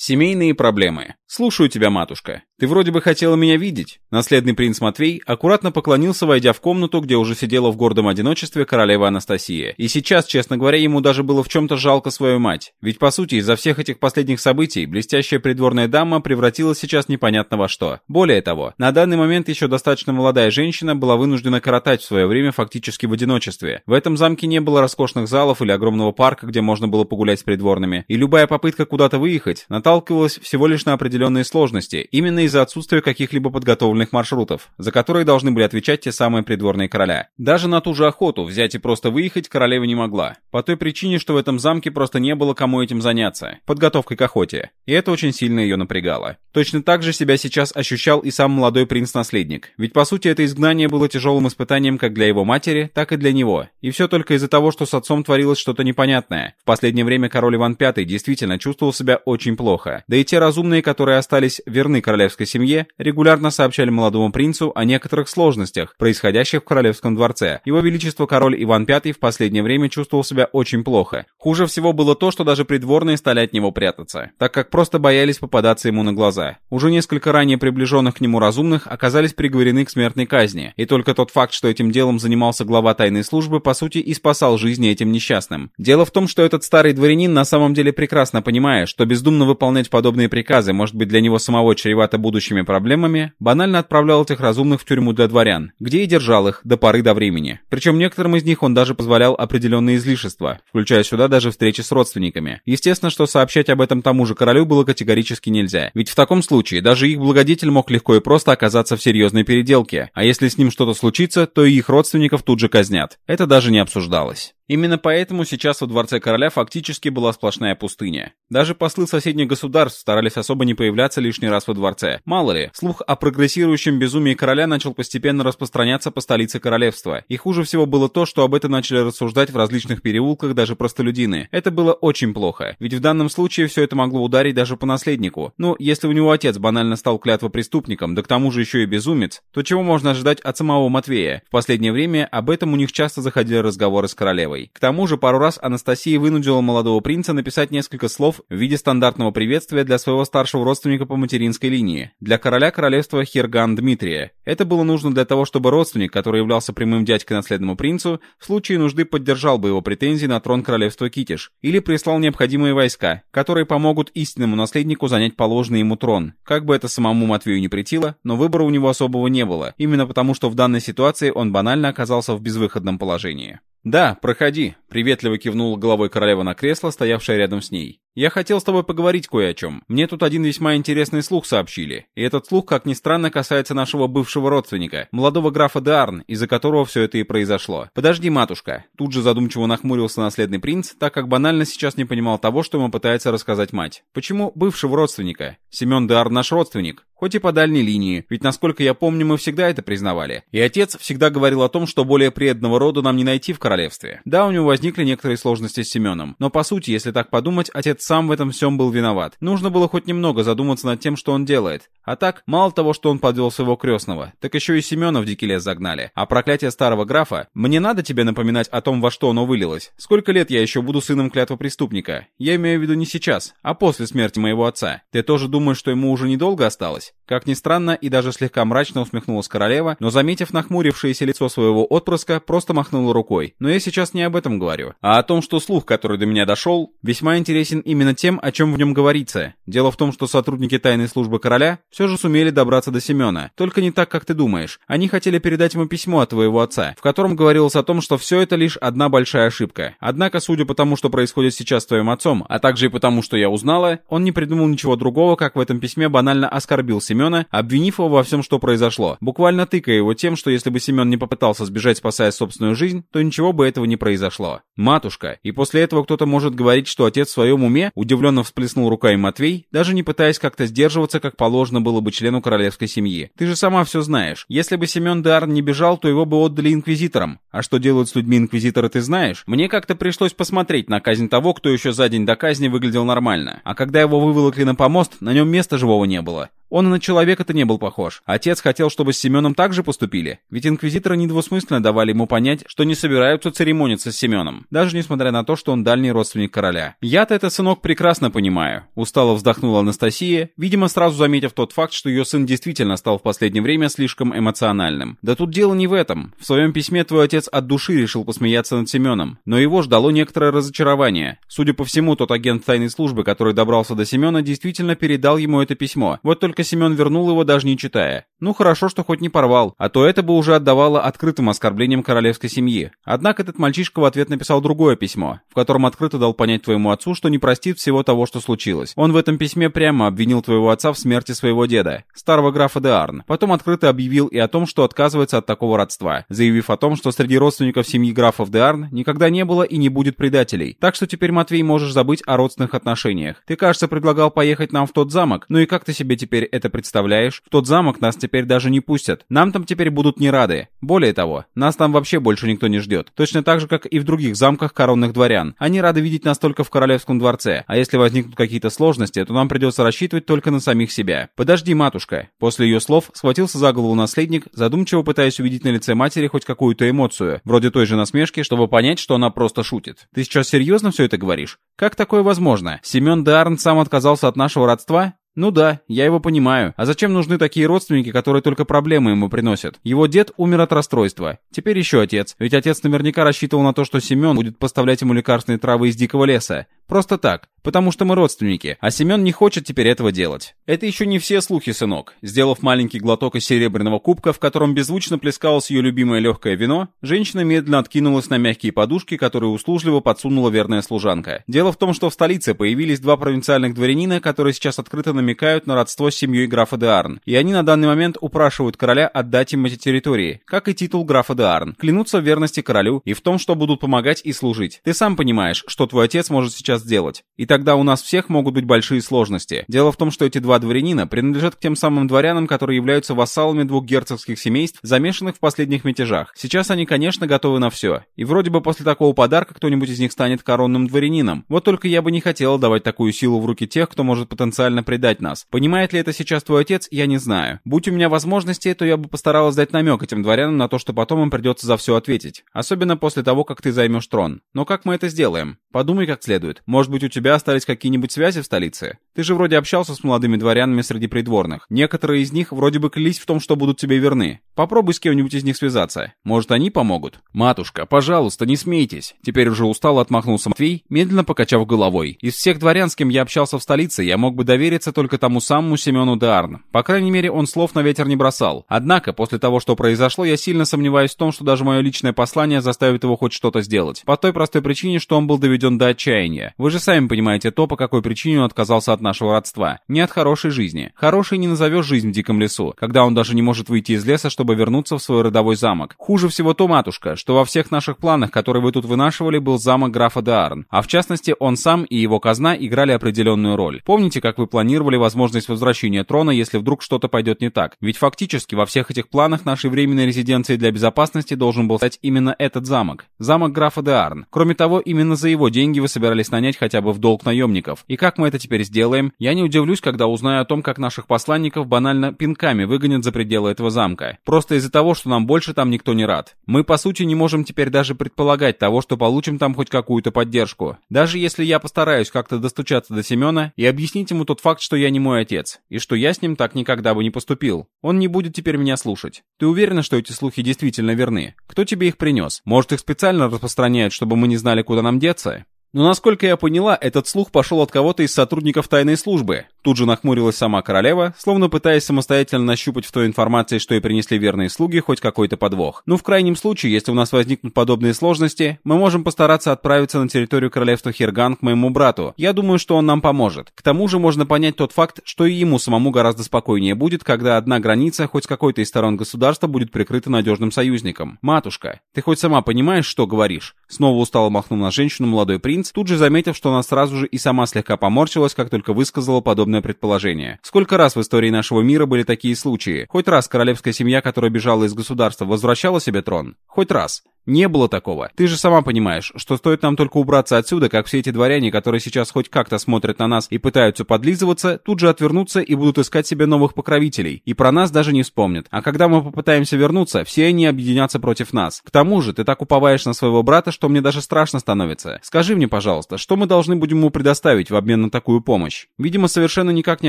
Семейные проблемы. Слушаю тебя, матушка. Ты вроде бы хотела меня видеть. Наследный принц Матвей аккуратно поклонился, войдя в комнату, где уже сидела в гордом одиночестве королева Анастасия. И сейчас, честно говоря, ему даже было в чем-то жалко свою мать. Ведь, по сути, из-за всех этих последних событий, блестящая придворная дама превратилась сейчас непонятно во что. Более того, на данный момент еще достаточно молодая женщина была вынуждена коротать в свое время фактически в одиночестве. В этом замке не было роскошных залов или огромного парка, где можно было погулять с придворными. И любая попытка куда-то выехать, наталкивалась всего лишь на определенные сложности, именно из-за отсутствия каких-либо подготовленных маршрутов, за которые должны были отвечать те самые придворные короля. Даже на ту же охоту взять и просто выехать королева не могла, по той причине, что в этом замке просто не было кому этим заняться, подготовкой к охоте, и это очень сильно ее напрягало. Точно так же себя сейчас ощущал и сам молодой принц-наследник, ведь по сути это изгнание было тяжелым испытанием как для его матери, так и для него, и все только из-за того, что с отцом творилось что-то непонятное. В последнее время король Иван V действительно чувствовал себя очень плохо, плохо. Да и те разумные, которые остались верны королевской семье, регулярно сообщали молодому принцу о некоторых сложностях, происходящих в королевском дворце. Его величество король Иван V в последнее время чувствовал себя очень плохо. Хуже всего было то, что даже придворные стали от него прятаться, так как просто боялись попадаться ему на глаза. Уже несколько ранее приближенных к нему разумных оказались приговорены к смертной казни, и только тот факт, что этим делом занимался глава тайной службы, по сути и спасал жизни этим несчастным. Дело в том, что этот старый дворянин на самом деле прекрасно понимая, что бездумно выполняет выполнять подобные приказы может быть для него самого чревато будущими проблемами, банально отправлял этих разумных в тюрьму для дворян, где и держал их до поры до времени. Причем некоторым из них он даже позволял определенные излишества, включая сюда даже встречи с родственниками. Естественно, что сообщать об этом тому же королю было категорически нельзя, ведь в таком случае даже их благодетель мог легко и просто оказаться в серьезной переделке, а если с ним что-то случится, то и их родственников тут же казнят. Это даже не обсуждалось. Именно поэтому сейчас во дворце короля фактически была сплошная пустыня. Даже послы соседних государств старались особо не появляться лишний раз во дворце. Мало ли, слух о прогрессирующем безумии короля начал постепенно распространяться по столице королевства. И хуже всего было то, что об этом начали рассуждать в различных переулках даже простолюдины. Это было очень плохо, ведь в данном случае все это могло ударить даже по наследнику. Ну, если у него отец банально стал клятвопреступником, да к тому же еще и безумец, то чего можно ожидать от самого Матвея? В последнее время об этом у них часто заходили разговоры с королевой. Ивановой. К тому же пару раз Анастасия вынудила молодого принца написать несколько слов в виде стандартного приветствия для своего старшего родственника по материнской линии, для короля королевства Херган Дмитрия. Это было нужно для того, чтобы родственник, который являлся прямым дядькой наследному принцу, в случае нужды поддержал бы его претензии на трон королевства Китиш, или прислал необходимые войска, которые помогут истинному наследнику занять положенный ему трон. Как бы это самому Матвею не претило, но выбора у него особого не было, именно потому что в данной ситуации он банально оказался в безвыходном положении. «Да, проходи», — приветливо кивнула головой королева на кресло, стоявшее рядом с ней. «Я хотел с тобой поговорить кое о чем. Мне тут один весьма интересный слух сообщили. И этот слух, как ни странно, касается нашего бывшего родственника, молодого графа Деарн, из-за которого все это и произошло. Подожди, матушка». Тут же задумчиво нахмурился наследный принц, так как банально сейчас не понимал того, что ему пытается рассказать мать. «Почему бывшего родственника? Семен Деарн наш родственник. Хоть и по дальней линии, ведь, насколько я помню, мы всегда это признавали. И отец всегда говорил о том, что более преданного рода нам не найти в королевстве. Да, у него возникли некоторые сложности с Семеном, но по сути, если так подумать, отец сам в этом всем был виноват. Нужно было хоть немного задуматься над тем, что он делает. А так, мало того, что он подвел своего крестного, так еще и Семена в дикий лес загнали. А проклятие старого графа, мне надо тебе напоминать о том, во что оно вылилось. Сколько лет я еще буду сыном клятва преступника? Я имею в виду не сейчас, а после смерти моего отца. Ты тоже думаешь, что ему уже недолго осталось? Как ни странно, и даже слегка мрачно усмехнулась королева, но, заметив нахмурившееся лицо своего отпрыска, просто махнула рукой. Но я сейчас не об этом говорю, а о том, что слух, который до меня дошел, весьма интересен именно тем, о чем в нем говорится. Дело в том, что сотрудники тайной службы короля все же сумели добраться до Семена, только не так, как ты думаешь. Они хотели передать ему письмо от твоего отца, в котором говорилось о том, что все это лишь одна большая ошибка. Однако, судя по тому, что происходит сейчас с твоим отцом, а также и потому, что я узнала, он не придумал ничего другого, как в этом письме банально оскорбил Семена, обвинив его во всем, что произошло, буквально тыкая его тем, что если бы Семен не попытался сбежать, спасая собственную жизнь, то ничего бы этого не произошло. Матушка, и после этого кто-то может говорить, что отец в своем уме, удивленно всплеснул руками Матвей, даже не пытаясь как-то сдерживаться, как положено было бы члену королевской семьи. Ты же сама все знаешь. Если бы Семен Деарн не бежал, то его бы отдали инквизиторам. А что делают с людьми инквизиторы, ты знаешь? Мне как-то пришлось посмотреть на казнь того, кто еще за день до казни выглядел нормально. А когда его выволокли на помост, на нем места живого не было. Он и на человека-то не был похож. Отец хотел, чтобы с Семеном так же поступили. Ведь инквизиторы недвусмысленно давали ему понять, что не собираются церемониться с Семеном. Даже несмотря на то, что он дальний родственник короля. Я-то это, сынок, прекрасно понимаю. Устало вздохнула Анастасия, видимо, сразу заметив тот факт, что ее сын действительно стал в последнее время слишком эмоциональным. Да тут дело не в этом. В своем письме твой отец от души решил посмеяться над Семеном. Но его ждало некоторое разочарование. Судя по всему, тот агент тайной службы, который добрался до Семена, действительно передал ему это письмо. Вот только Семен вернул его даже не читая. Ну хорошо, что хоть не порвал, а то это бы уже отдавало открытым оскорблением королевской семьи. Однако этот мальчишка в ответ написал другое письмо, в котором открыто дал понять твоему отцу, что не простит всего того, что случилось. Он в этом письме прямо обвинил твоего отца в смерти своего деда, старого графа де Арн. Потом открыто объявил и о том, что отказывается от такого родства, заявив о том, что среди родственников семьи графов де Арн никогда не было и не будет предателей. Так что теперь, Матвей, можешь забыть о родственных отношениях. Ты, кажется, предлагал поехать нам в тот замок, ну и как ты себе теперь это представляешь? В тот замок нас теперь даже не пустят. Нам там теперь будут не рады. Более того, нас там вообще больше никто не ждет. Точно так же, как и в других замках коронных дворян. Они рады видеть нас только в королевском дворце, а если возникнут какие-то сложности, то нам придется рассчитывать только на самих себя. Подожди, матушка. После ее слов схватился за голову наследник, задумчиво пытаясь увидеть на лице матери хоть какую-то эмоцию, вроде той же насмешки, чтобы понять, что она просто шутит. Ты сейчас серьезно все это говоришь? Как такое возможно? Семен Дарн сам отказался от нашего родства? Ну да, я его понимаю. А зачем нужны такие родственники, которые только проблемы ему приносят? Его дед умер от расстройства. Теперь еще отец. Ведь отец наверняка рассчитывал на то, что Семен будет поставлять ему лекарственные травы из дикого леса. Просто так, потому что мы родственники, а Семен не хочет теперь этого делать. Это еще не все слухи, сынок. Сделав маленький глоток из серебряного кубка, в котором беззвучно плескалось ее любимое легкое вино, женщина медленно откинулась на мягкие подушки, которые услужливо подсунула верная служанка. Дело в том, что в столице появились два провинциальных дворянина, которые сейчас открыто намекают на родство с семьей графа де Арн, и они на данный момент упрашивают короля отдать им эти территории, как и титул графа де Арн, клянутся в верности королю и в том, что будут помогать и служить. Ты сам понимаешь, что твой отец может сейчас сейчас. И тогда у нас всех могут быть большие сложности. Дело в том, что эти два дворянина принадлежат к тем самым дворянам, которые являются вассалами двух герцогских семейств, замешанных в последних мятежах. Сейчас они, конечно, готовы на все. И вроде бы после такого подарка кто-нибудь из них станет коронным дворянином. Вот только я бы не хотел давать такую силу в руки тех, кто может потенциально предать нас. Понимает ли это сейчас твой отец, я не знаю. Будь у меня возможности, то я бы постаралась дать намек этим дворянам на то, что потом им придется за все ответить. Особенно после того, как ты займешь трон. Но как мы это сделаем? Подумай как следует. Может быть, у тебя остались какие-нибудь связи в столице? Ты же вроде общался с молодыми дворянами среди придворных. Некоторые из них вроде бы клялись в том, что будут тебе верны. Попробуй с кем-нибудь из них связаться. Может, они помогут? Матушка, пожалуйста, не смейтесь. Теперь уже устал отмахнулся Матвей, медленно покачав головой. Из всех дворян, с кем я общался в столице, я мог бы довериться только тому самому Семену Деарн. По крайней мере, он слов на ветер не бросал. Однако, после того, что произошло, я сильно сомневаюсь в том, что даже мое личное послание заставит его хоть что-то сделать. По той простой причине, что он был доведен до отчаяния. Вы же сами понимаете то, по какой причине он отказался от нашего родства. Не от хорошей жизни. Хорошей не назовешь жизнь в диком лесу, когда он даже не может выйти из леса, чтобы вернуться в свой родовой замок. Хуже всего то, матушка, что во всех наших планах, которые вы тут вынашивали, был замок графа Даарн. А в частности, он сам и его казна играли определенную роль. Помните, как вы планировали возможность возвращения трона, если вдруг что-то пойдет не так? Ведь фактически во всех этих планах нашей временной резиденцией для безопасности должен был стать именно этот замок. Замок графа Даарн. Кроме того, именно за его деньги вы собирались нанять хотя бы в долг наемников. И как мы это теперь сделаем? Я не удивлюсь, когда узнаю о том, как наших посланников банально пинками выгонят за пределы этого замка. Просто из-за того, что нам больше там никто не рад. Мы, по сути, не можем теперь даже предполагать того, что получим там хоть какую-то поддержку. Даже если я постараюсь как-то достучаться до Семена и объяснить ему тот факт, что я не мой отец, и что я с ним так никогда бы не поступил. Он не будет теперь меня слушать. Ты уверена, что эти слухи действительно верны? Кто тебе их принес? Может, их специально распространяют, чтобы мы не знали, куда нам деться? Но насколько я поняла, этот слух пошел от кого-то из сотрудников тайной службы. Тут же нахмурилась сама королева, словно пытаясь самостоятельно нащупать в той информации, что ей принесли верные слуги, хоть какой-то подвох. Ну, в крайнем случае, если у нас возникнут подобные сложности, мы можем постараться отправиться на территорию королевства Хирган к моему брату. Я думаю, что он нам поможет. К тому же можно понять тот факт, что и ему самому гораздо спокойнее будет, когда одна граница хоть с какой-то из сторон государства будет прикрыта надежным союзником. Матушка, ты хоть сама понимаешь, что говоришь? Снова устало махнул на женщину молодой принц, тут же заметив, что она сразу же и сама слегка поморщилась, как только высказала подобное предположение. Сколько раз в истории нашего мира были такие случаи? Хоть раз королевская семья, которая бежала из государства, возвращала себе трон? Хоть раз. Не было такого. Ты же сама понимаешь, что стоит нам только убраться отсюда, как все эти дворяне, которые сейчас хоть как-то смотрят на нас и пытаются подлизываться, тут же отвернутся и будут искать себе новых покровителей. И про нас даже не вспомнят. А когда мы попытаемся вернуться, все они объединятся против нас. К тому же, ты так уповаешь на своего брата, что мне даже страшно становится. Скажи мне, пожалуйста, что мы должны будем ему предоставить в обмен на такую помощь? Видимо, совершенно никак не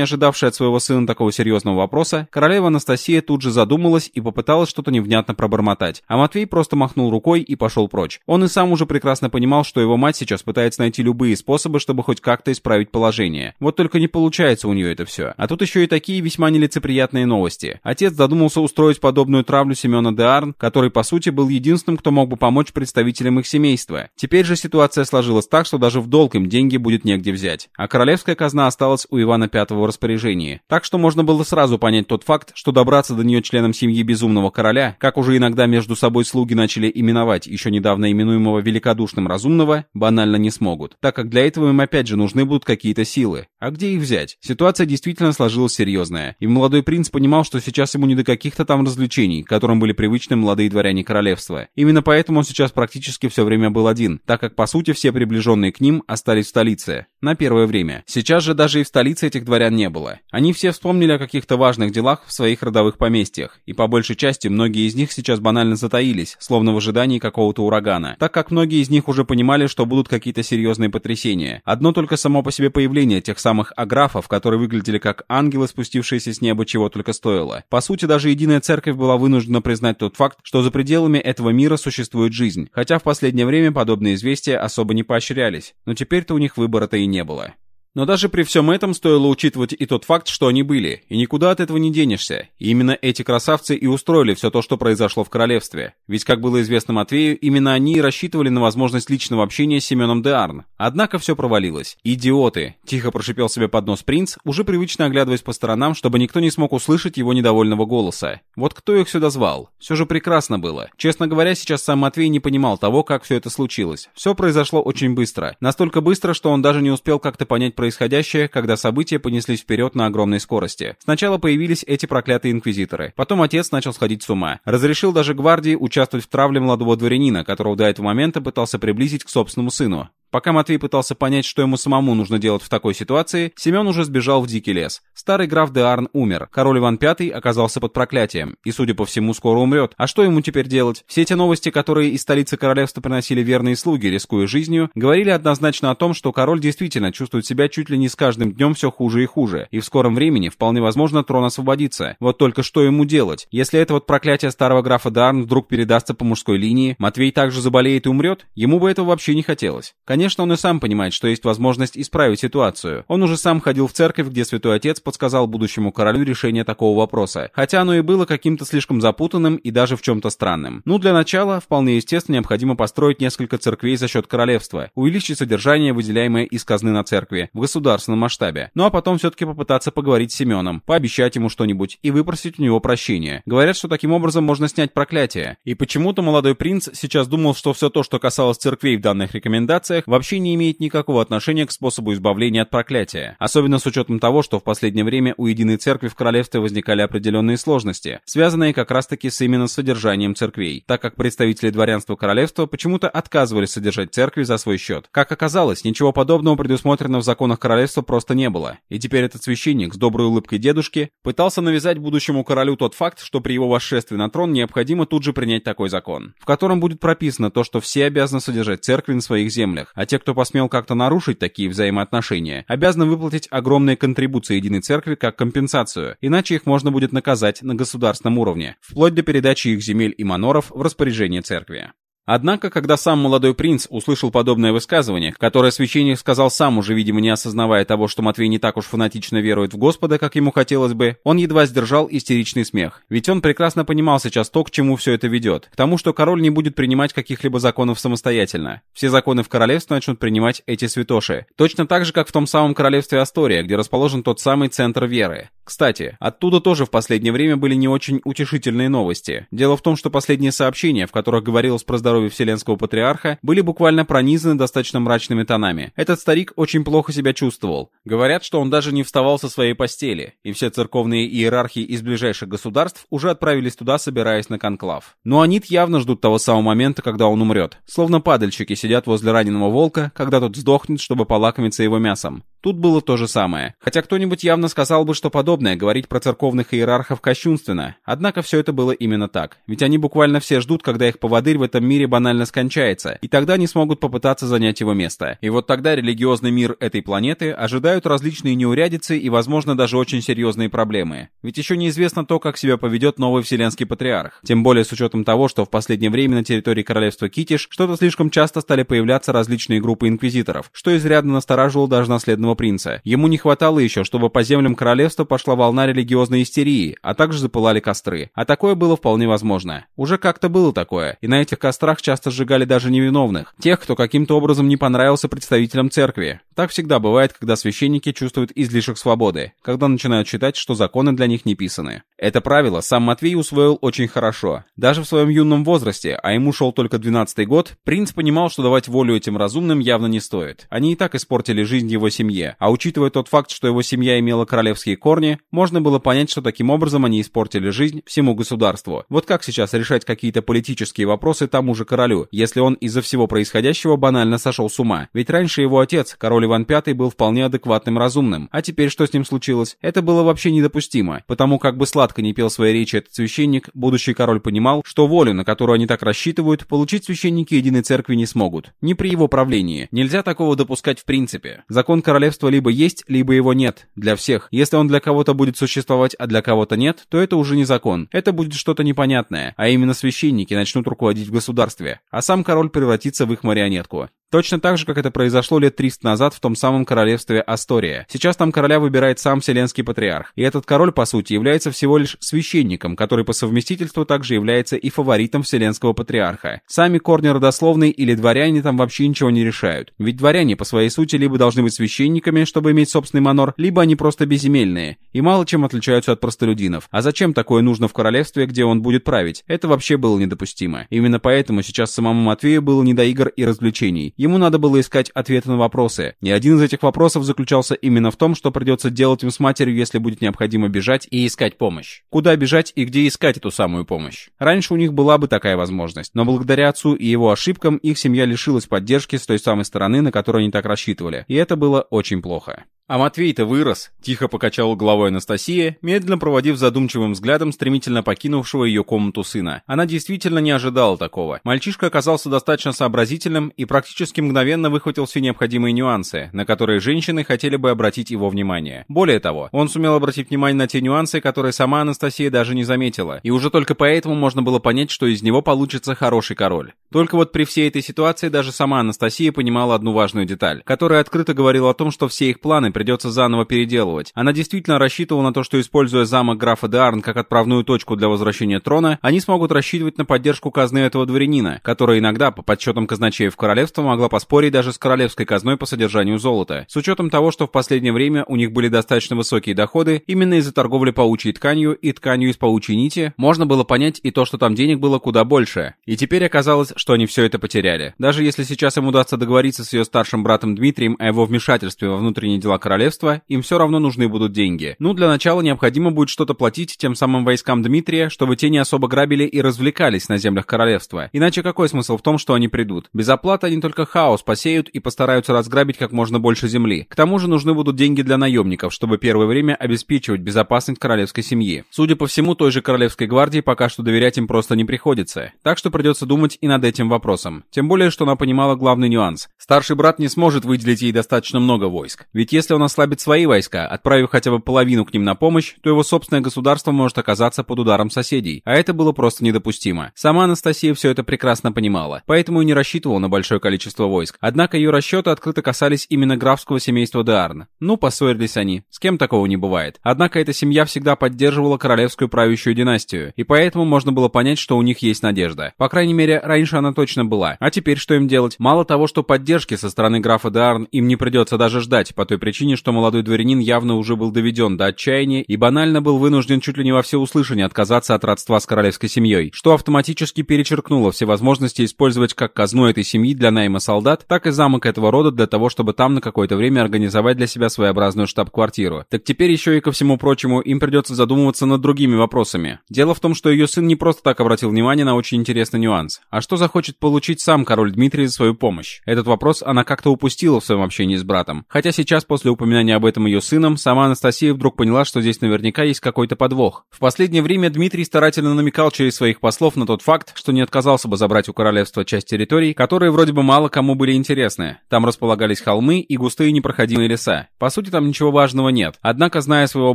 ожидавшая от своего сына такого серьезного вопроса, королева Анастасия тут же задумалась и попыталась что-то невнятно пробормотать. А Матвей просто махнул рукой и пошел прочь. Он и сам уже прекрасно понимал, что его мать сейчас пытается найти любые способы, чтобы хоть как-то исправить положение. Вот только не получается у нее это все. А тут еще и такие весьма нелицеприятные новости. Отец задумался устроить подобную травлю Семена де Арн, который, по сути, был единственным, кто мог бы помочь представителям их семейства. Теперь же ситуация сложилась так, что даже в долг им деньги будет негде взять. А королевская казна осталась у Ивана Пятого в распоряжении. Так что можно было сразу понять тот факт, что добраться до нее членам семьи безумного короля, как уже иногда между собой слуги начали именовать еще недавно именуемого великодушным разумного банально не смогут, так как для этого им опять же нужны будут какие-то силы. А где их взять? Ситуация действительно сложилась серьезная, и молодой принц понимал, что сейчас ему не до каких-то там развлечений, которым были привычны молодые дворяне королевства. Именно поэтому он сейчас практически все время был один, так как по сути все приближенные к ним остались в столице. На первое время. Сейчас же даже и в столице этих дворян не было. Они все вспомнили о каких-то важных делах в своих родовых поместьях, и по большей части многие из них сейчас банально затаились, словно в ожидании какого-то урагана, так как многие из них уже понимали, что будут какие-то серьезные потрясения. Одно только само по себе появление тех самых аграфов, которые выглядели как ангелы, спустившиеся с неба, чего только стоило. По сути, даже единая церковь была вынуждена признать тот факт, что за пределами этого мира существует жизнь, хотя в последнее время подобные известия особо не поощрялись, но теперь-то у них выбора-то и не было. Но даже при всем этом стоило учитывать и тот факт, что они были, и никуда от этого не денешься. И именно эти красавцы и устроили все то, что произошло в королевстве. Ведь, как было известно Матвею, именно они и рассчитывали на возможность личного общения с Семеном де Арн. Однако все провалилось. «Идиоты!» — тихо прошипел себе под нос принц, уже привычно оглядываясь по сторонам, чтобы никто не смог услышать его недовольного голоса. Вот кто их сюда звал? Все же прекрасно было. Честно говоря, сейчас сам Матвей не понимал того, как все это случилось. Все произошло очень быстро. Настолько быстро, что он даже не успел как-то понять происходящее, когда события понеслись вперед на огромной скорости. Сначала появились эти проклятые инквизиторы. Потом отец начал сходить с ума. Разрешил даже гвардии участвовать в травле молодого дворянина, которого до этого момента пытался приблизить к собственному сыну. Пока Матвей пытался понять, что ему самому нужно делать в такой ситуации, Семен уже сбежал в дикий лес. Старый граф де Арн умер, король Иван V оказался под проклятием, и, судя по всему, скоро умрет. А что ему теперь делать? Все те новости, которые из столицы королевства приносили верные слуги, рискуя жизнью, говорили однозначно о том, что король действительно чувствует себя чуть ли не с каждым днем все хуже и хуже, и в скором времени вполне возможно трон освободится. Вот только что ему делать? Если это вот проклятие старого графа де Арн вдруг передастся по мужской линии, Матвей также заболеет и умрет? Ему бы этого вообще не хотелось. Конечно, он и сам понимает, что есть возможность исправить ситуацию. Он уже сам ходил в церковь, где святой отец подсказал будущему королю решение такого вопроса. Хотя оно и было каким-то слишком запутанным и даже в чем-то странным. Ну, для начала, вполне естественно, необходимо построить несколько церквей за счет королевства, увеличить содержание, выделяемое из казны на церкви, в государственном масштабе. Ну а потом все-таки попытаться поговорить с Семеном, пообещать ему что-нибудь и выпросить у него прощения. Говорят, что таким образом можно снять проклятие. И почему-то молодой принц сейчас думал, что все то, что касалось церквей в данных рекомендациях, вообще не имеет никакого отношения к способу избавления от проклятия. Особенно с учетом того, что в последнее время у Единой Церкви в Королевстве возникали определенные сложности, связанные как раз-таки с именно содержанием церквей, так как представители дворянства Королевства почему-то отказывались содержать церкви за свой счет. Как оказалось, ничего подобного предусмотрено в законах Королевства просто не было. И теперь этот священник с доброй улыбкой дедушки пытался навязать будущему королю тот факт, что при его восшествии на трон необходимо тут же принять такой закон, в котором будет прописано то, что все обязаны содержать церкви на своих землях, а те, кто посмел как-то нарушить такие взаимоотношения, обязаны выплатить огромные контрибуции Единой Церкви как компенсацию, иначе их можно будет наказать на государственном уровне, вплоть до передачи их земель и маноров в распоряжение Церкви. Однако, когда сам молодой принц услышал подобное высказывание, которое священник сказал сам уже, видимо, не осознавая того, что Матвей не так уж фанатично верует в Господа, как ему хотелось бы, он едва сдержал истеричный смех. Ведь он прекрасно понимал сейчас то, к чему все это ведет. К тому, что король не будет принимать каких-либо законов самостоятельно. Все законы в королевстве начнут принимать эти святоши. Точно так же, как в том самом королевстве Астория, где расположен тот самый центр веры. Кстати, оттуда тоже в последнее время были не очень утешительные новости. Дело в том, что последние сообщения, в которых говорилось про здоровье Вселенского Патриарха, были буквально пронизаны достаточно мрачными тонами. Этот старик очень плохо себя чувствовал. Говорят, что он даже не вставал со своей постели, и все церковные иерархи из ближайших государств уже отправились туда, собираясь на конклав. Но они явно ждут того самого момента, когда он умрет. Словно падальщики сидят возле раненого волка, когда тот сдохнет, чтобы полакомиться его мясом. Тут было то же самое. Хотя кто-нибудь явно сказал бы, что подобное говорить про церковных иерархов кощунственно. Однако все это было именно так. Ведь они буквально все ждут, когда их поводырь в этом мире банально скончается, и тогда они смогут попытаться занять его место. И вот тогда религиозный мир этой планеты ожидают различные неурядицы и, возможно, даже очень серьезные проблемы. Ведь еще неизвестно то, как себя поведет новый вселенский патриарх. Тем более с учетом того, что в последнее время на территории королевства Китиш что-то слишком часто стали появляться различные группы инквизиторов, что изрядно настораживало даже наследного наследного принца. Ему не хватало еще, чтобы по землям королевства пошла волна религиозной истерии, а также запылали костры. А такое было вполне возможно. Уже как-то было такое, и на этих кострах часто сжигали даже невиновных, тех, кто каким-то образом не понравился представителям церкви. Так всегда бывает, когда священники чувствуют излишек свободы, когда начинают считать, что законы для них не писаны. Это правило сам Матвей усвоил очень хорошо. Даже в своем юном возрасте, а ему шел только 12 год, принц понимал, что давать волю этим разумным явно не стоит. Они и так испортили жизнь его семье, а учитывая тот факт, что его семья имела королевские корни, можно было понять, что таким образом они испортили жизнь всему государству. Вот как сейчас решать какие-то политические вопросы тому же королю, если он из-за всего происходящего банально сошел с ума? Ведь раньше его отец, король Иван V, был вполне адекватным разумным, а теперь что с ним случилось? Это было вообще недопустимо, потому как бы сладко не пел свои речи этот священник, будущий король понимал, что волю, на которую они так рассчитывают, получить священники Единой Церкви не смогут. Не при его правлении. Нельзя такого допускать в принципе. Закон королевства либо есть, либо его нет. Для всех. Если он для кого-то будет существовать, а для кого-то нет, то это уже не закон. Это будет что-то непонятное. А именно священники начнут руководить в государстве. А сам король превратится в их марионетку. Точно так же, как это произошло лет 300 назад в том самом королевстве Астория. Сейчас там короля выбирает сам Вселенский Патриарх. И этот король, по сути, является всего лишь священником, который по совместительству также является и фаворитом Вселенского Патриарха. Сами корни родословные или дворяне там вообще ничего не решают. Ведь дворяне по своей сути либо должны быть священниками, чтобы иметь собственный манор, либо они просто безземельные и мало чем отличаются от простолюдинов. А зачем такое нужно в королевстве, где он будет править? Это вообще было недопустимо. Именно поэтому сейчас самому Матвею было не до игр и развлечений. Ему надо было искать ответы на вопросы. И один из этих вопросов заключался именно в том, что придется делать им с матерью, если будет необходимо бежать и искать помощь. Куда бежать и где искать эту самую помощь? Раньше у них была бы такая возможность, но благодаря отцу и его ошибкам их семья лишилась поддержки с той самой стороны, на которую они так рассчитывали. И это было очень плохо. «А Матвей-то вырос», — тихо покачала головой Анастасия, медленно проводив задумчивым взглядом стремительно покинувшего ее комнату сына. Она действительно не ожидала такого. Мальчишка оказался достаточно сообразительным и практически мгновенно выхватил все необходимые нюансы, на которые женщины хотели бы обратить его внимание. Более того, он сумел обратить внимание на те нюансы, которые сама Анастасия даже не заметила, и уже только поэтому можно было понять, что из него получится хороший король. Только вот при всей этой ситуации даже сама Анастасия понимала одну важную деталь, которая открыто говорила о том, что все их планы придется заново переделывать. Она действительно рассчитывала на то, что используя замок графа Деарн как отправную точку для возвращения трона, они смогут рассчитывать на поддержку казны этого дворянина, которая иногда, по подсчетам казначеев королевства, могла поспорить даже с королевской казной по содержанию золота. С учетом того, что в последнее время у них были достаточно высокие доходы, именно из-за торговли паучьей тканью и тканью из паучьей нити, можно было понять и то, что там денег было куда больше. И теперь оказалось, что они все это потеряли. Даже если сейчас им удастся договориться с ее старшим братом Дмитрием о его вмешательстве во внутренние дела королевства, королевства, им все равно нужны будут деньги. Ну, для начала необходимо будет что-то платить тем самым войскам Дмитрия, чтобы те не особо грабили и развлекались на землях королевства. Иначе какой смысл в том, что они придут? Без оплаты они только хаос посеют и постараются разграбить как можно больше земли. К тому же нужны будут деньги для наемников, чтобы первое время обеспечивать безопасность королевской семьи. Судя по всему, той же королевской гвардии пока что доверять им просто не приходится. Так что придется думать и над этим вопросом. Тем более, что она понимала главный нюанс. Старший брат не сможет выделить ей достаточно много войск. Ведь если он он ослабит свои войска, отправив хотя бы половину к ним на помощь, то его собственное государство может оказаться под ударом соседей, а это было просто недопустимо. Сама Анастасия все это прекрасно понимала, поэтому и не рассчитывала на большое количество войск. Однако ее расчеты открыто касались именно графского семейства Деарн. Ну, поссорились они, с кем такого не бывает. Однако эта семья всегда поддерживала королевскую правящую династию, и поэтому можно было понять, что у них есть надежда. По крайней мере, раньше она точно была. А теперь что им делать? Мало того, что поддержки со стороны графа Деарн им не придется даже ждать, по той причине, причине, что молодой дворянин явно уже был доведен до отчаяния и банально был вынужден чуть ли не во всеуслышание отказаться от родства с королевской семьей, что автоматически перечеркнуло все возможности использовать как казну этой семьи для найма солдат, так и замок этого рода для того, чтобы там на какое-то время организовать для себя своеобразную штаб-квартиру. Так теперь еще и ко всему прочему им придется задумываться над другими вопросами. Дело в том, что ее сын не просто так обратил внимание на очень интересный нюанс. А что захочет получить сам король Дмитрий за свою помощь? Этот вопрос она как-то упустила в своем общении с братом. Хотя сейчас, после упоминания об этом ее сыном, сама Анастасия вдруг поняла, что здесь наверняка есть какой-то подвох. В последнее время Дмитрий старательно намекал через своих послов на тот факт, что не отказался бы забрать у королевства часть территорий, которые вроде бы мало кому были интересны. Там располагались холмы и густые непроходимые леса. По сути, там ничего важного нет. Однако, зная своего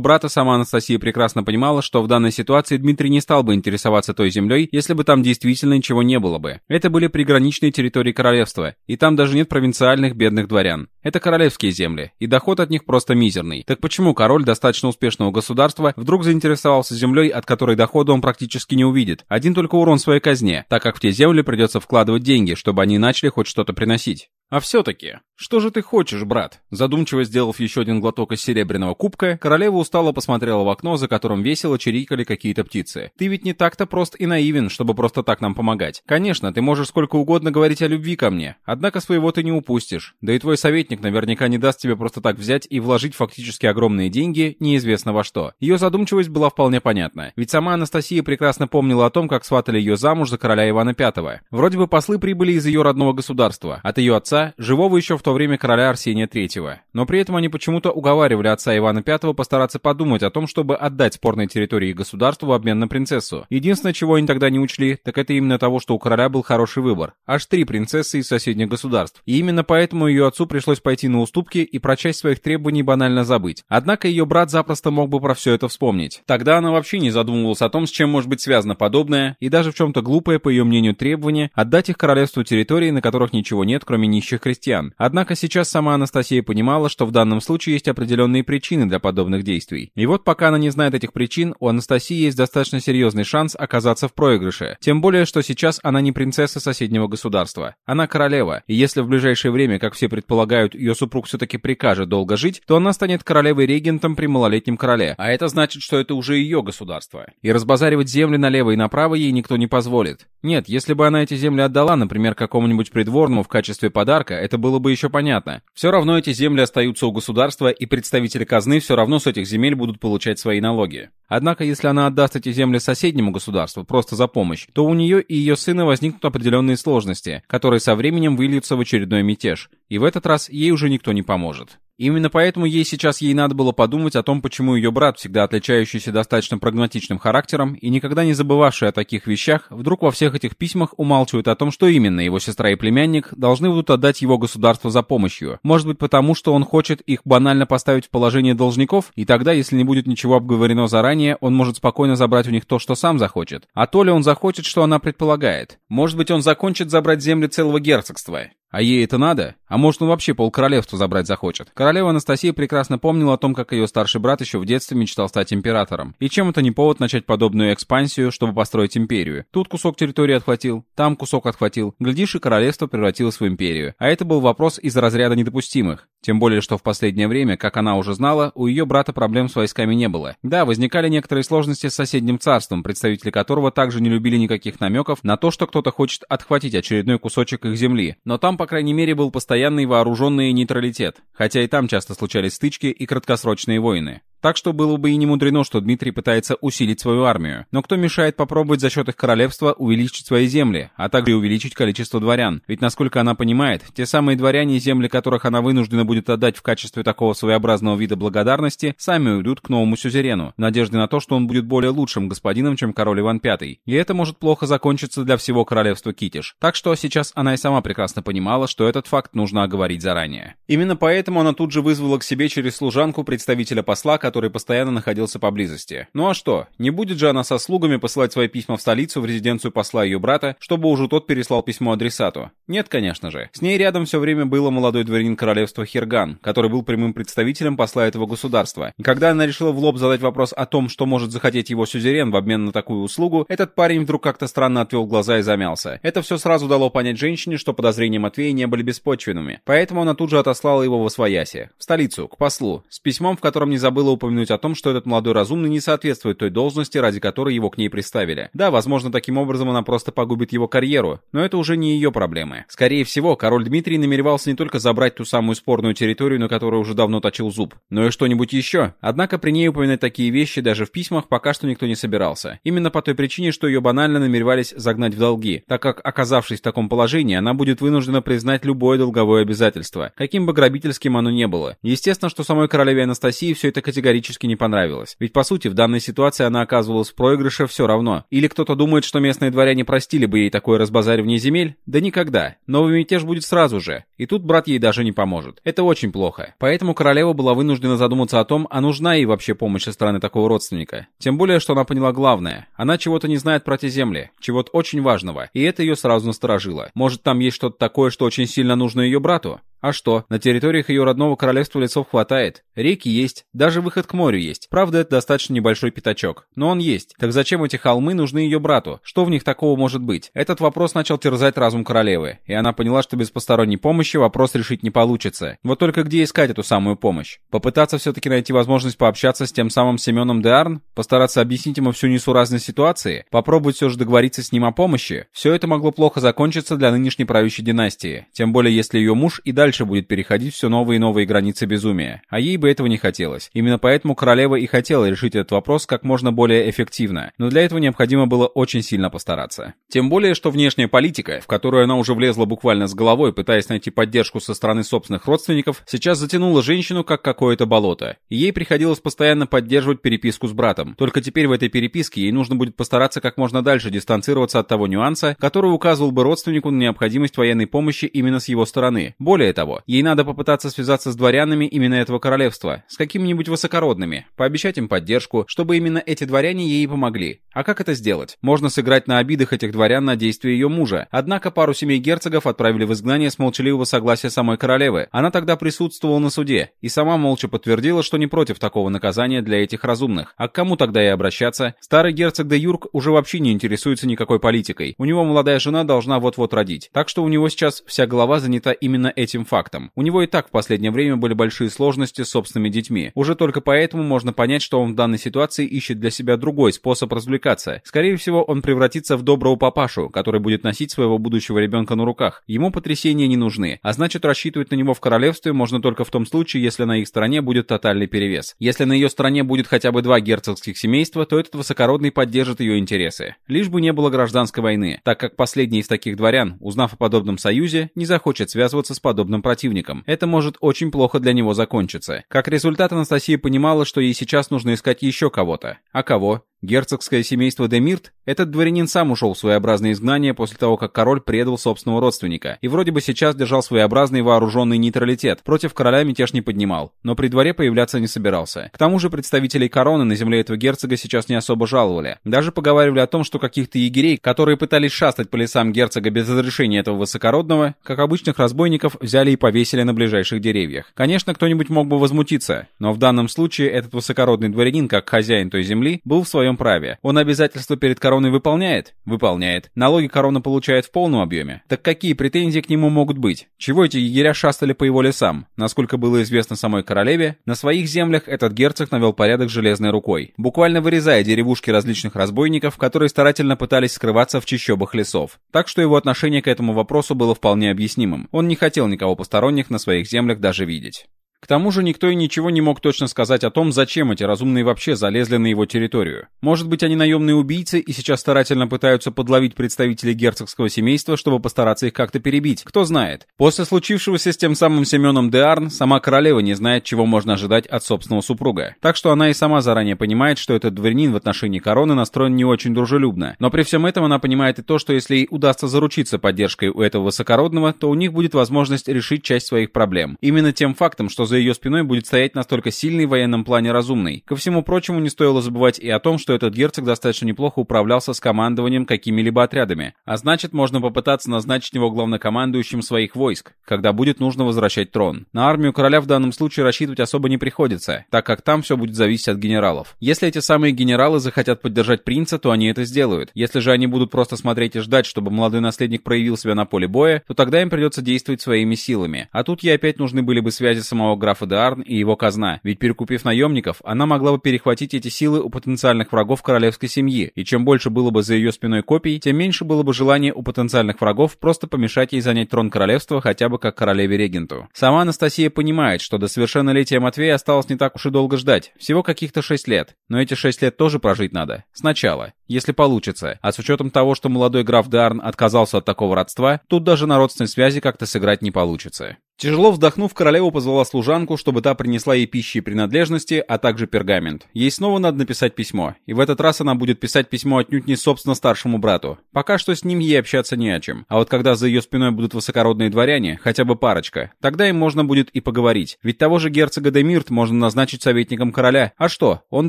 брата, сама Анастасия прекрасно понимала, что в данной ситуации Дмитрий не стал бы интересоваться той землей, если бы там действительно ничего не было бы. Это были приграничные территории королевства, и там даже нет провинциальных бедных дворян. Это королевские земли, и доход от них просто мизерный. Так почему король достаточно успешного государства вдруг заинтересовался землей, от которой дохода он практически не увидит? Один только урон своей казне, так как в те земли придется вкладывать деньги, чтобы они начали хоть что-то приносить. «А все-таки, что же ты хочешь, брат?» Задумчиво сделав еще один глоток из серебряного кубка, королева устало посмотрела в окно, за которым весело чирикали какие-то птицы. «Ты ведь не так-то прост и наивен, чтобы просто так нам помогать. Конечно, ты можешь сколько угодно говорить о любви ко мне, однако своего ты не упустишь. Да и твой советник наверняка не даст тебе просто так взять и вложить фактически огромные деньги неизвестно во что». Ее задумчивость была вполне понятна, ведь сама Анастасия прекрасно помнила о том, как сватали ее замуж за короля Ивана V. Вроде бы послы прибыли из ее родного государства, от ее отца отца, живого еще в то время короля Арсения III. Но при этом они почему-то уговаривали отца Ивана V постараться подумать о том, чтобы отдать спорные территории государству в обмен на принцессу. Единственное, чего они тогда не учли, так это именно того, что у короля был хороший выбор. Аж три принцессы из соседних государств. И именно поэтому ее отцу пришлось пойти на уступки и про часть своих требований банально забыть. Однако ее брат запросто мог бы про все это вспомнить. Тогда она вообще не задумывалась о том, с чем может быть связано подобное, и даже в чем-то глупое, по ее мнению, требование отдать их королевству территории, на которых ничего нет, кроме нищих нищих крестьян. Однако сейчас сама Анастасия понимала, что в данном случае есть определенные причины для подобных действий. И вот пока она не знает этих причин, у Анастасии есть достаточно серьезный шанс оказаться в проигрыше. Тем более, что сейчас она не принцесса соседнего государства. Она королева, и если в ближайшее время, как все предполагают, ее супруг все-таки прикажет долго жить, то она станет королевой-регентом при малолетнем короле. А это значит, что это уже ее государство. И разбазаривать земли налево и направо ей никто не позволит. Нет, если бы она эти земли отдала, например, какому-нибудь придворному в качестве подарка, подарка, это было бы еще понятно. Все равно эти земли остаются у государства, и представители казны все равно с этих земель будут получать свои налоги. Однако, если она отдаст эти земли соседнему государству просто за помощь, то у нее и ее сына возникнут определенные сложности, которые со временем выльются в очередной мятеж. И в этот раз ей уже никто не поможет. Именно поэтому ей сейчас ей надо было подумать о том, почему ее брат, всегда отличающийся достаточно прагматичным характером и никогда не забывавший о таких вещах, вдруг во всех этих письмах умалчивает о том, что именно его сестра и племянник должны будут отдать его государству за помощью. Может быть потому, что он хочет их банально поставить в положение должников, и тогда, если не будет ничего обговорено заранее, он может спокойно забрать у них то, что сам захочет. А то ли он захочет, что она предполагает. Может быть он закончит забрать земли целого герцогства. А ей это надо? А может он вообще полкоролевства забрать захочет? Королева Анастасия прекрасно помнила о том, как ее старший брат еще в детстве мечтал стать императором. И чем это не повод начать подобную экспансию, чтобы построить империю? Тут кусок территории отхватил, там кусок отхватил. Глядишь, и королевство превратилось в империю. А это был вопрос из разряда недопустимых. Тем более, что в последнее время, как она уже знала, у ее брата проблем с войсками не было. Да, возникали некоторые сложности с соседним царством, представители которого также не любили никаких намеков на то, что кто-то хочет отхватить очередной кусочек их земли. Но там, по крайней мере, был постоянный вооруженный нейтралитет, хотя и там часто случались стычки и краткосрочные войны. Так что было бы и не мудрено, что Дмитрий пытается усилить свою армию. Но кто мешает попробовать за счет их королевства увеличить свои земли, а также увеличить количество дворян? Ведь, насколько она понимает, те самые дворяне, земли которых она вынуждена будет отдать в качестве такого своеобразного вида благодарности, сами уйдут к новому сюзерену, в надежде на то, что он будет более лучшим господином, чем король Иван V. И это может плохо закончиться для всего королевства Китиш. Так что сейчас она и сама прекрасно понимала, что этот факт нужно оговорить заранее. Именно поэтому она тут же вызвала к себе через служанку представителя посла, который постоянно находился поблизости. Ну а что, не будет же она со слугами посылать свои письма в столицу, в резиденцию посла ее брата, чтобы уже тот переслал письмо адресату? Нет, конечно же. С ней рядом все время было молодой дворянин королевства Хирган, который был прямым представителем посла этого государства. И когда она решила в лоб задать вопрос о том, что может захотеть его сюзерен в обмен на такую услугу, этот парень вдруг как-то странно отвел глаза и замялся. Это все сразу дало понять женщине, что подозрения Матвея не были беспочвенными. Поэтому она тут же отослала его во свояси, в столицу, к послу, с письмом, в котором не забыла упомянуть о том, что этот молодой разумный не соответствует той должности, ради которой его к ней приставили. Да, возможно, таким образом она просто погубит его карьеру, но это уже не ее проблемы. Скорее всего, король Дмитрий намеревался не только забрать ту самую спорную территорию, на которой уже давно точил зуб, но и что-нибудь еще. Однако при ней упоминать такие вещи даже в письмах пока что никто не собирался. Именно по той причине, что ее банально намеревались загнать в долги, так как, оказавшись в таком положении, она будет вынуждена признать любое долговое обязательство, каким бы грабительским оно не было. Естественно, что самой королеве Анастасии все это категорически не понравилось. Ведь по сути в данной ситуации она оказывалась в проигрыше все равно. Или кто-то думает, что местные дворяне простили бы ей такое разбазаривание земель? Да никогда. Новый мятеж будет сразу же. И тут брат ей даже не поможет. Это очень плохо. Поэтому королева была вынуждена задуматься о том, а нужна ей вообще помощь со стороны такого родственника. Тем более, что она поняла главное. Она чего-то не знает про те земли. Чего-то очень важного. И это ее сразу насторожило. Может там есть что-то такое, что очень сильно нужно ее брату? А что, на территориях ее родного королевства лесов хватает. Реки есть, даже выход к морю есть. Правда, это достаточно небольшой пятачок. Но он есть. Так зачем эти холмы нужны ее брату? Что в них такого может быть? Этот вопрос начал терзать разум королевы. И она поняла, что без посторонней помощи вопрос решить не получится. Вот только где искать эту самую помощь? Попытаться все-таки найти возможность пообщаться с тем самым Семеном де Арн? Постараться объяснить ему всю несуразность ситуации? Попробовать все же договориться с ним о помощи? Все это могло плохо закончиться для нынешней правящей династии. Тем более, если ее муж и дальше будет переходить все новые и новые границы безумия. А ей бы этого не хотелось. Именно поэтому королева и хотела решить этот вопрос как можно более эффективно. Но для этого необходимо было очень сильно постараться. Тем более, что внешняя политика, в которую она уже влезла буквально с головой, пытаясь найти поддержку со стороны собственных родственников, сейчас затянула женщину как какое-то болото. И ей приходилось постоянно поддерживать переписку с братом. Только теперь в этой переписке ей нужно будет постараться как можно дальше дистанцироваться от того нюанса, который указывал бы родственнику на необходимость военной помощи именно с его стороны. Более того, ей надо попытаться связаться с дворянами именно этого королевства, с какими-нибудь высокородными, пообещать им поддержку, чтобы именно эти дворяне ей помогли. А как это сделать? Можно сыграть на обидах этих дворян на действия ее мужа. Однако пару семей герцогов отправили в изгнание с молчаливого согласия самой королевы. Она тогда присутствовала на суде и сама молча подтвердила, что не против такого наказания для этих разумных. А к кому тогда и обращаться? Старый герцог де Юрк уже вообще не интересуется никакой политикой. У него молодая жена должна вот-вот родить. Так что у него сейчас вся голова занята именно этим фактом. У него и так в последнее время были большие сложности с собственными детьми. Уже только поэтому можно понять, что он в данной ситуации ищет для себя другой способ развлекаться. Скорее всего, он превратится в доброго папашу, который будет носить своего будущего ребенка на руках. Ему потрясения не нужны, а значит рассчитывать на него в королевстве можно только в том случае, если на их стороне будет тотальный перевес. Если на ее стороне будет хотя бы два герцогских семейства, то этот высокородный поддержит ее интересы. Лишь бы не было гражданской войны, так как последний из таких дворян, узнав о подобном союзе, не захочет связываться с подобным противником. Это может очень плохо для него закончиться. Как результат, Анастасия понимала, что ей сейчас нужно искать еще кого-то. А кого? Герцогское семейство Демирт, этот дворянин сам ушел в своеобразное изгнание после того, как король предал собственного родственника, и вроде бы сейчас держал своеобразный вооруженный нейтралитет, против короля мятеж не поднимал, но при дворе появляться не собирался. К тому же представителей короны на земле этого герцога сейчас не особо жаловали. Даже поговаривали о том, что каких-то егерей, которые пытались шастать по лесам герцога без разрешения этого высокородного, как обычных разбойников, взяли и повесили на ближайших деревьях. Конечно, кто-нибудь мог бы возмутиться, но в данном случае этот высокородный дворянин, как хозяин той земли, был в своем праве. Он обязательства перед короной выполняет? Выполняет. Налоги корона получает в полном объеме. Так какие претензии к нему могут быть? Чего эти егеря шастали по его лесам? Насколько было известно самой королеве, на своих землях этот герцог навел порядок железной рукой, буквально вырезая деревушки различных разбойников, которые старательно пытались скрываться в чащобах лесов. Так что его отношение к этому вопросу было вполне объяснимым. Он не хотел никого посторонних на своих землях даже видеть. К тому же никто и ничего не мог точно сказать о том, зачем эти разумные вообще залезли на его территорию. Может быть, они наемные убийцы и сейчас старательно пытаются подловить представителей герцогского семейства, чтобы постараться их как-то перебить. Кто знает. После случившегося с тем самым Семеном де Арн, сама королева не знает, чего можно ожидать от собственного супруга. Так что она и сама заранее понимает, что этот дворянин в отношении короны настроен не очень дружелюбно. Но при всем этом она понимает и то, что если ей удастся заручиться поддержкой у этого высокородного, то у них будет возможность решить часть своих проблем. Именно тем фактом, что за ее спиной будет стоять настолько сильный в военном плане разумный. Ко всему прочему, не стоило забывать и о том, что этот герцог достаточно неплохо управлялся с командованием какими-либо отрядами, а значит, можно попытаться назначить его главнокомандующим своих войск, когда будет нужно возвращать трон. На армию короля в данном случае рассчитывать особо не приходится, так как там все будет зависеть от генералов. Если эти самые генералы захотят поддержать принца, то они это сделают. Если же они будут просто смотреть и ждать, чтобы молодой наследник проявил себя на поле боя, то тогда им придется действовать своими силами. А тут ей опять нужны были бы связи самого графа Деарн и его казна, ведь перекупив наемников, она могла бы перехватить эти силы у потенциальных врагов королевской семьи, и чем больше было бы за ее спиной копий, тем меньше было бы желания у потенциальных врагов просто помешать ей занять трон королевства хотя бы как королеве-регенту. Сама Анастасия понимает, что до совершеннолетия Матвея осталось не так уж и долго ждать, всего каких-то 6 лет. Но эти 6 лет тоже прожить надо. Сначала если получится. А с учетом того, что молодой граф Дарн отказался от такого родства, тут даже на родственной связи как-то сыграть не получится. Тяжело вздохнув, королева позвала служанку, чтобы та принесла ей пищи и принадлежности, а также пергамент. Ей снова надо написать письмо, и в этот раз она будет писать письмо отнюдь не собственно старшему брату. Пока что с ним ей общаться не о чем. А вот когда за ее спиной будут высокородные дворяне, хотя бы парочка, тогда им можно будет и поговорить. Ведь того же герцога Демирт можно назначить советником короля. А что? Он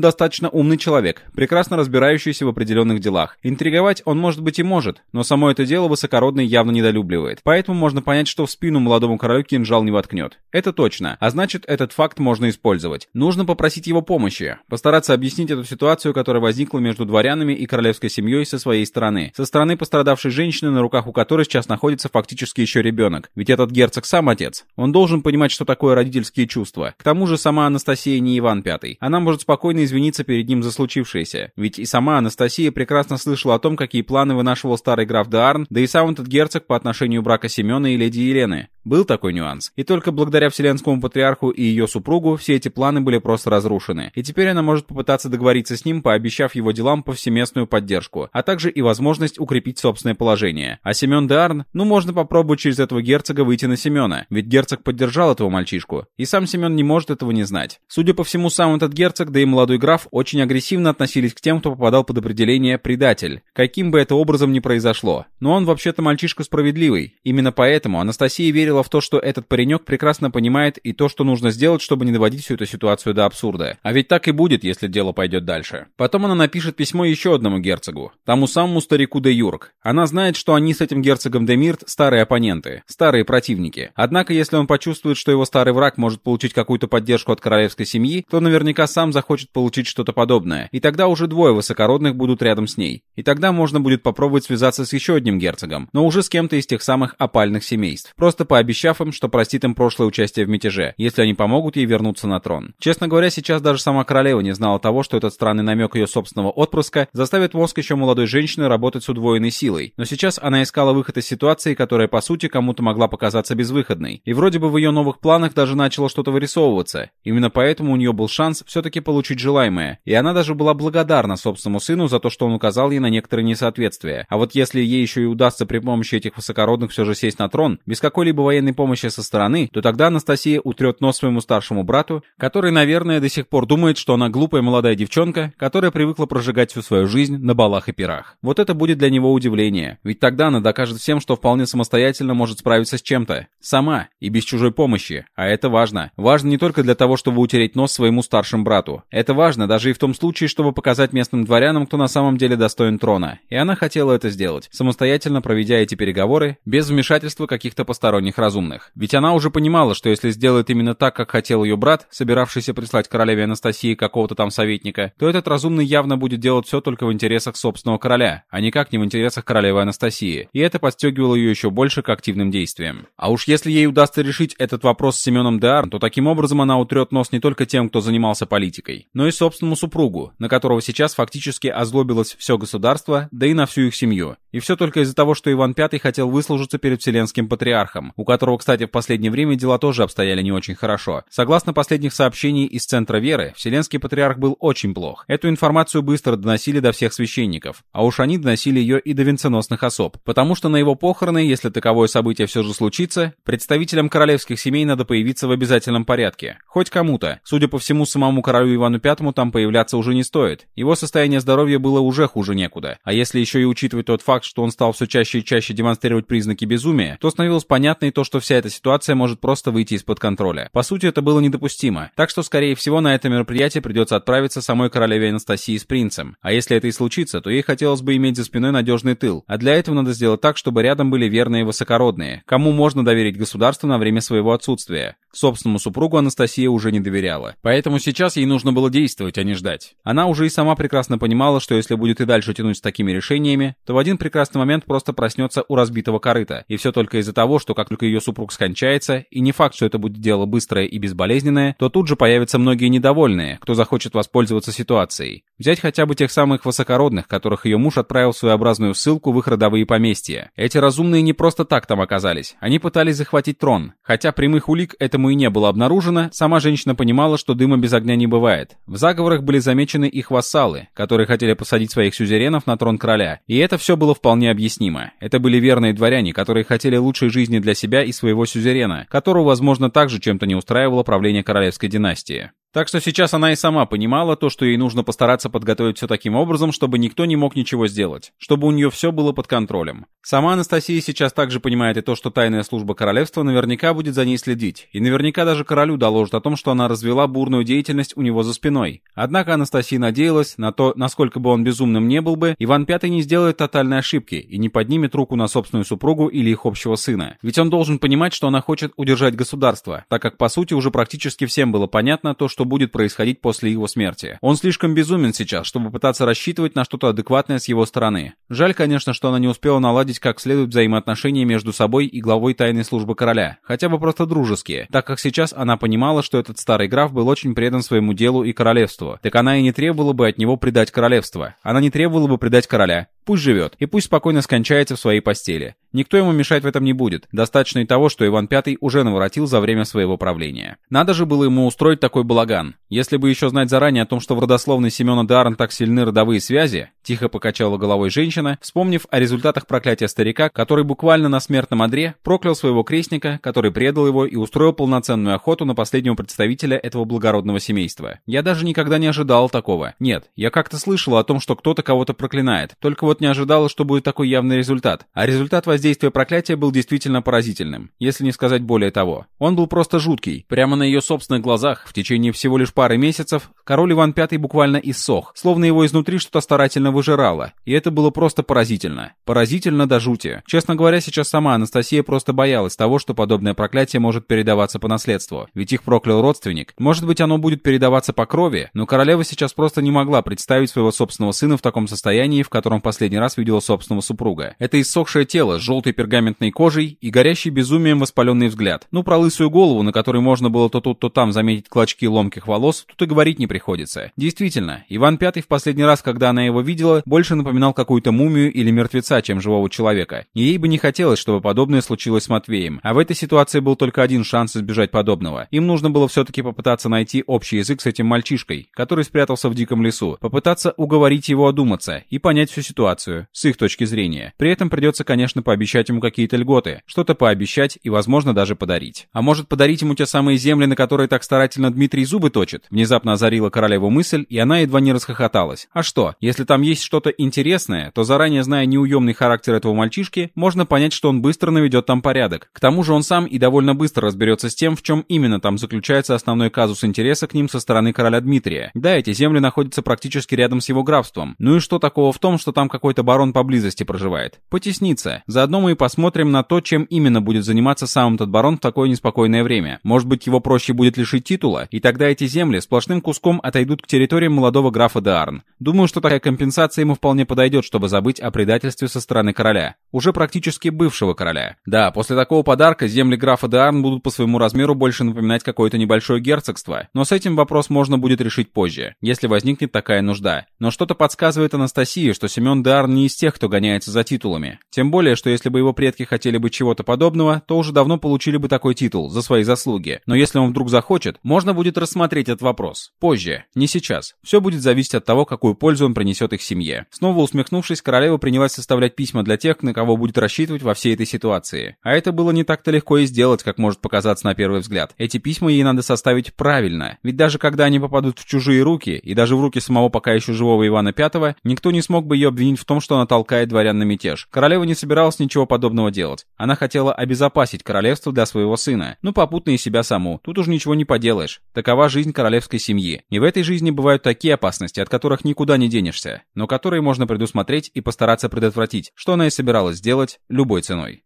достаточно умный человек, прекрасно разбирающийся в определенных делах. Интриговать он может быть и может, но само это дело высокородный явно недолюбливает. Поэтому можно понять, что в спину молодому королю кинжал не воткнет. Это точно. А значит, этот факт можно использовать. Нужно попросить его помощи. Постараться объяснить эту ситуацию, которая возникла между дворянами и королевской семьей со своей стороны. Со стороны пострадавшей женщины, на руках у которой сейчас находится фактически еще ребенок. Ведь этот герцог сам отец. Он должен понимать, что такое родительские чувства. К тому же сама Анастасия не Иван Пятый. Она может спокойно извиниться перед ним за случившееся. Ведь и сама Анастасия прекрасно слышала о том, какие планы вынашивал старый граф Деарн, да и сам этот герцог по отношению брака Семена и леди Елены. Был такой нюанс. И только благодаря Вселенскому Патриарху и ее супругу все эти планы были просто разрушены. И теперь она может попытаться договориться с ним, пообещав его делам повсеместную поддержку, а также и возможность укрепить собственное положение. А Семен Деарн, ну можно попробовать через этого герцога выйти на Семена, ведь герцог поддержал этого мальчишку, и сам Семен не может этого не знать. Судя по всему, сам этот герцог, да и молодой граф очень агрессивно относились к тем, кто попадал под определение «предатель», каким бы это образом ни произошло. Но он вообще-то мальчишка справедливый. Именно поэтому Анастасия верила в то, что этот паренек прекрасно понимает и то, что нужно сделать, чтобы не доводить всю эту ситуацию до абсурда. А ведь так и будет, если дело пойдет дальше. Потом она напишет письмо еще одному герцогу, тому самому старику де Юрк. Она знает, что они с этим герцогом де Мирт старые оппоненты, старые противники. Однако, если он почувствует, что его старый враг может получить какую-то поддержку от королевской семьи, то наверняка сам захочет получить что-то подобное. И тогда уже двое высокородных будут рядом с ней. И тогда можно будет попробовать связаться с еще одним герцогом, но уже с кем-то из тех самых опальных семейств. Просто пообещав им, что простит им прошлое участие в мятеже, если они помогут ей вернуться на трон. Честно говоря, сейчас даже сама королева не знала того, что этот странный намек ее собственного отпрыска заставит мозг еще молодой женщины работать с удвоенной силой. Но сейчас она искала выход из ситуации, которая по сути кому-то могла показаться безвыходной. И вроде бы в ее новых планах даже начало что-то вырисовываться. Именно поэтому у нее был шанс все-таки получить желаемое. И она даже была благодарна собственному сыну за то, что он указал ей на некоторые несоответствия. А вот если ей еще и удастся при помощи этих высокородных все же сесть на трон, без какой-либо военной помощи со стороны, то тогда Анастасия утрет нос своему старшему брату, который, наверное, до сих пор думает, что она глупая молодая девчонка, которая привыкла прожигать всю свою жизнь на балах и пирах. Вот это будет для него удивление, ведь тогда она докажет всем, что вполне самостоятельно может справиться с чем-то. Сама и без чужой помощи. А это важно. Важно не только для того, чтобы утереть нос своему старшему брату. Это важно даже и в том случае, чтобы показать местным дворянам, кто на самом деле достоин трона. И она хотела это сделать, самостоятельно проведя эти переговоры, без вмешательства каких-то посторонних разумных. Ведь она уже понимала, что если сделает именно так, как хотел ее брат, собиравшийся прислать королеве Анастасии какого-то там советника, то этот разумный явно будет делать все только в интересах собственного короля, а никак не в интересах королевы Анастасии. И это подстегивало ее еще больше к активным действиям. А уж если ей удастся решить этот вопрос с Семеном Деарн, то таким образом она утрет нос не только тем, кто занимался политикой, но и собственному супругу, на которого сейчас фактически озлобилось все государство, да и на всю их семью. И все только из-за того, что Иван V хотел выслужиться перед Вселенским Патриархом, у которого кстати, в последнее время дела тоже обстояли не очень хорошо. Согласно последних сообщений из Центра Веры, Вселенский Патриарх был очень плох. Эту информацию быстро доносили до всех священников, а уж они доносили ее и до венценосных особ. Потому что на его похороны, если таковое событие все же случится, представителям королевских семей надо появиться в обязательном порядке. Хоть кому-то. Судя по всему, самому королю Ивану Пятому там появляться уже не стоит. Его состояние здоровья было было уже хуже некуда. А если еще и учитывать тот факт, что он стал все чаще и чаще демонстрировать признаки безумия, то становилось понятно и то, что вся эта ситуация может просто выйти из-под контроля. По сути, это было недопустимо. Так что, скорее всего, на это мероприятие придется отправиться самой королеве Анастасии с принцем. А если это и случится, то ей хотелось бы иметь за спиной надежный тыл. А для этого надо сделать так, чтобы рядом были верные высокородные, кому можно доверить государство на время своего отсутствия. Собственному супругу Анастасия уже не доверяла. Поэтому сейчас ей нужно было действовать, а не ждать. Она уже и сама прекрасно понимала, что если будет и дальше тянуть с такими решениями, то в один прекрасный момент просто проснется у разбитого корыта. И все только из-за того, что как только ее супруг скончается, и не факт, что это будет дело быстрое и безболезненное, то тут же появятся многие недовольные, кто захочет воспользоваться ситуацией. Взять хотя бы тех самых высокородных, которых ее муж отправил в своеобразную ссылку в их родовые поместья. Эти разумные не просто так там оказались. Они пытались захватить трон. Хотя прямых улик этому и не было обнаружено, сама женщина понимала, что дыма без огня не бывает. В заговорах были замечены их вассалы, которые хотели посадить своих сюзеренов на трон короля. И это все было вполне объяснимо. Это были верные дворяне, которые хотели лучшей жизни для себя и своего сюзерена, которого, возможно, также чем-то не устраивало правление королевской династии. Так что сейчас она и сама понимала то, что ей нужно постараться подготовить все таким образом, чтобы никто не мог ничего сделать, чтобы у нее все было под контролем. Сама Анастасия сейчас также понимает и то, что тайная служба королевства наверняка будет за ней следить, и наверняка даже королю доложит о том, что она развела бурную деятельность у него за спиной. Однако Анастасия надеялась на то, насколько бы он безумным не был бы, Иван Пятый не сделает тотальной ошибки и не поднимет руку на собственную супругу или их общего сына. Ведь он должен понимать, что она хочет удержать государство, так как по сути уже практически всем было понятно то, что будет происходить после его смерти. Он слишком безумен сейчас, чтобы пытаться рассчитывать на что-то адекватное с его стороны. Жаль, конечно, что она не успела наладить как следует взаимоотношения между собой и главой тайной службы короля, хотя бы просто дружеские, так как сейчас она понимала, что этот старый граф был очень предан своему делу и королевству. Так она и не требовала бы от него предать королевство. Она не требовала бы предать короля. Пусть живет, и пусть спокойно скончается в своей постели. Никто ему мешать в этом не будет. Достаточно и того, что Иван V уже наворотил за время своего правления. Надо же было ему устроить такой балаган. Если бы еще знать заранее о том, что в родословной Семена Дарн так сильны родовые связи, тихо покачала головой женщина, вспомнив о результатах проклятия старика, который буквально на смертном одре проклял своего крестника, который предал его и устроил полноценную охоту на последнего представителя этого благородного семейства. Я даже никогда не ожидал такого. Нет, я как-то слышала о том, что кто-то кого-то проклинает. Только вот не ожидала, что будет такой явный результат. А результат воздействия проклятия был действительно поразительным, если не сказать более того. Он был просто жуткий. Прямо на ее собственных глазах, в течение всего лишь пары месяцев, король Иван V буквально иссох, словно его изнутри что-то старательно выжирало. И это было просто поразительно. Поразительно до жути. Честно говоря, сейчас сама Анастасия просто боялась того, что подобное проклятие может передаваться по наследству. Ведь их проклял родственник. Может быть, оно будет передаваться по крови, но королева сейчас просто не могла представить своего собственного сына в таком состоянии, в котором последний раз видела собственного супруга. Это иссохшее тело желтой пергаментной кожей и горящий безумием воспаленный взгляд. Ну, про лысую голову, на которой можно было то тут, то там заметить клочки ломких волос, тут и говорить не приходится. Действительно, Иван Пятый в последний раз, когда она его видела, больше напоминал какую-то мумию или мертвеца, чем живого человека. И ей бы не хотелось, чтобы подобное случилось с Матвеем. А в этой ситуации был только один шанс избежать подобного. Им нужно было все-таки попытаться найти общий язык с этим мальчишкой, который спрятался в диком лесу, попытаться уговорить его одуматься и понять всю ситуацию с их точки зрения. При этом придется, конечно, пообещать ему какие-то льготы, что-то пообещать и, возможно, даже подарить. А может подарить ему те самые земли, на которые так старательно Дмитрий зубы точит? Внезапно озарила королеву мысль, и она едва не расхохоталась. А что, если там есть что-то интересное, то заранее зная неуемный характер этого мальчишки, можно понять, что он быстро наведет там порядок. К тому же он сам и довольно быстро разберется с тем, в чем именно там заключается основной казус интереса к ним со стороны короля Дмитрия. Да, эти земли находятся практически рядом с его графством. Ну и что такого в том, что там какой-то барон поблизости проживает. Потесниться. Заодно мы и посмотрим на то, чем именно будет заниматься сам этот барон в такое неспокойное время. Может быть, его проще будет лишить титула, и тогда эти земли сплошным куском отойдут к территориям молодого графа Деарн. Думаю, что такая компенсация ему вполне подойдет, чтобы забыть о предательстве со стороны короля. Уже практически бывшего короля. Да, после такого подарка земли графа Деарн будут по своему размеру больше напоминать какое-то небольшое герцогство. Но с этим вопрос можно будет решить позже, если возникнет такая нужда. Но что-то подсказывает Анастасии, что Семен Деарн не из тех, кто гоняется за титулами. Тем более, что если бы его предки хотели бы чего-то подобного, то уже давно получили бы такой титул за свои заслуги. Но если он вдруг захочет, можно будет рассмотреть этот вопрос. Позже, не сейчас. Все будет зависеть от того, какую пользу он принесет их семье. Снова усмехнувшись, королева принялась составлять письма для тех, на кого будет рассчитывать во всей этой ситуации. А это было не так-то легко и сделать, как может показаться на первый взгляд. Эти письма ей надо составить правильно. Ведь даже когда они попадут в чужие руки, и даже в руки самого пока еще живого Ивана V, никто не смог бы ее обвинить в том, что она толкает дворян на мятеж. Королева не собиралась ничего подобного делать. Она хотела обезопасить королевство для своего сына, ну попутно и себя саму. Тут уж ничего не поделаешь. Такова жизнь королевской семьи. И в этой жизни бывают такие опасности, от которых никуда не денешься, но которые можно предусмотреть и постараться предотвратить, что она и собиралась сделать любой ценой.